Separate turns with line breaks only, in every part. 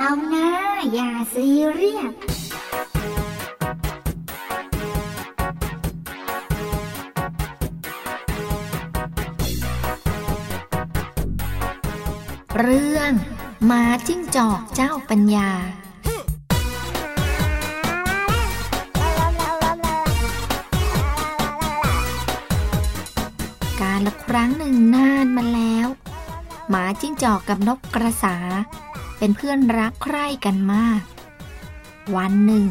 อย่าซีเรียสเรื่องหมาจิ้งจอกเจ้าปัญญา การละครั้งหนึ่งนานมาแล้ว หมาจิ้งจอกกับนกกระสา เป็นเพื่อนรักใคร่กันมาก วันหนึ่ง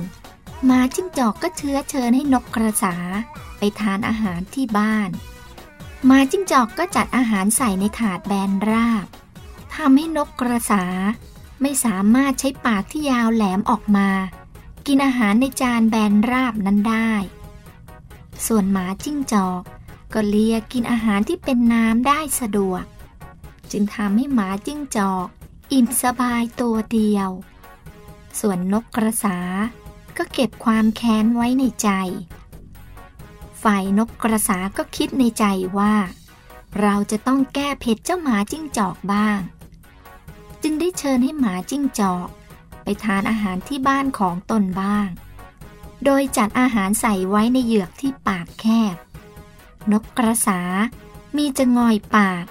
หมาจิ้งจอกก็เชื้อเชิญให้นกกระสาไปทานอาหารที่บ้านหมาจิ้งจอกก็จัดอาหารใส่ในถาดแบนราบทำให้นกกระสาไม่สามารถใช้ปากที่ยาวแหลมออกมา กินอาหารในจานแบนราบนั้นได้ ส่วนหมาจิ้งจอกก็เลียกินอาหารที่เป็นน้ำได้สะดวก จึงทำให้หมาจิ้งจอก อิ่มสบายตัวเดียว ส่วนนกกระสา ก็เก็บความแค้นไว้ในใจ ฝ่ายนกกระสาก็คิดในใจว่า เราจะต้องแก้เผ็ดเจ้าหมาจิ้งจอกบ้าง จึงได้เชิญให้หมาจิ้งจอก ไปทานอาหารที่บ้านของตนบ้าง โดยจัดอาหารใส่ไว้ในเหยือกที่ปากแคบ นกกระสามีจะงอยปาก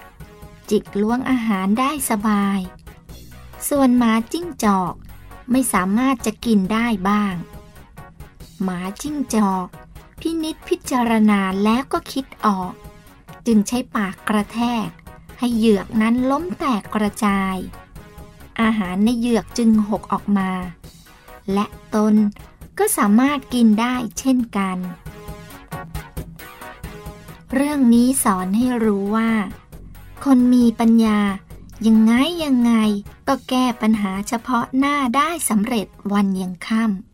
จิกล้วงอาหารได้สบาย ส่วนหมาจิ้งจอกไม่สามารถจะกินได้บ้าง หมาจิ้งจอก พินิษพิจารณาแล้วก็คิดออก จึงใช้ปากกระแทก ให้เหยือกนั้นล้มแตกกระจาย อาหารในเหยือกจึงหกออกมา และตนก็สามารถกินได้เช่นกัน เรื่องนี้สอนให้รู้ว่า คนมีปัญญา ยังไงยังไงก็แก้ปัญหาเฉพาะหน้าได้สำเร็จวันยังค่ำ